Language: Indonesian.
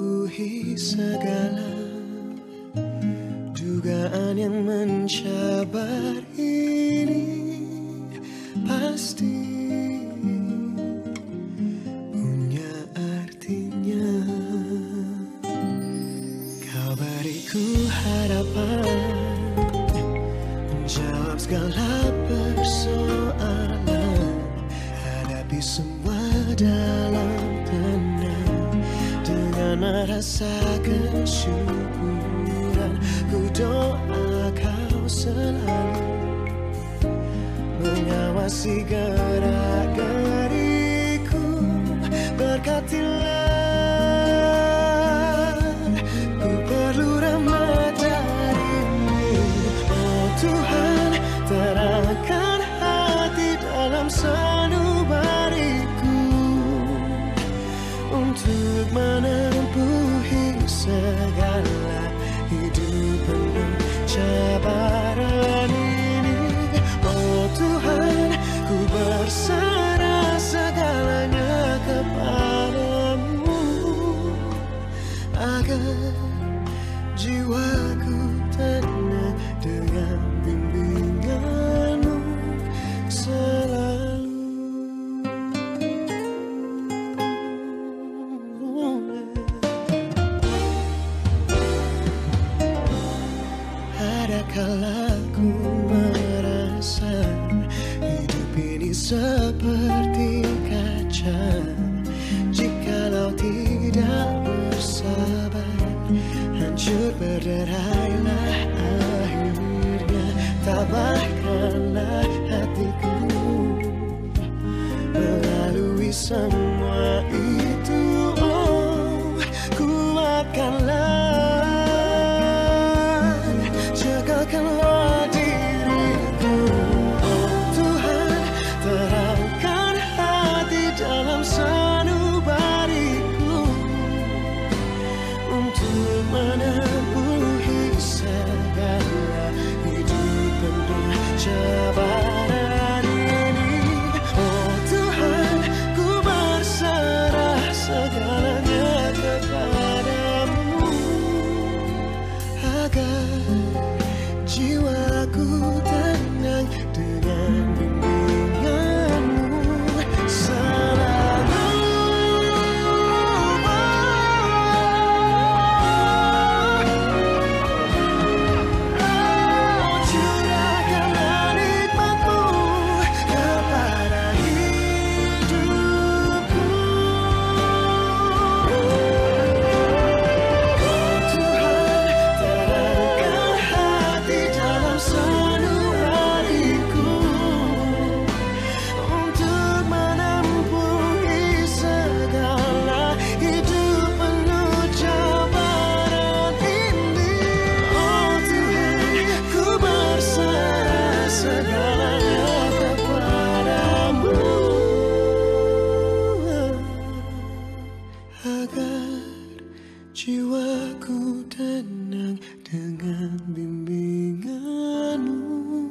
melebihi segala dugaan yang mencabar ini. Pasti punya artinya. Kau beriku harapan menjawab segala persoalan. Hadapi semua dalam dengan rasa kesyukuran. Ku doa kau selalu Mengawasi gerak geriku Berkatilah Ada kalaku merasa hidup ini seperti kaca. Jikalau tidak bersabar Hancur berderailah akhirnya. Tabahkanlah hatiku. Melalui semua jiwaku tenang dengan bimbinganmu.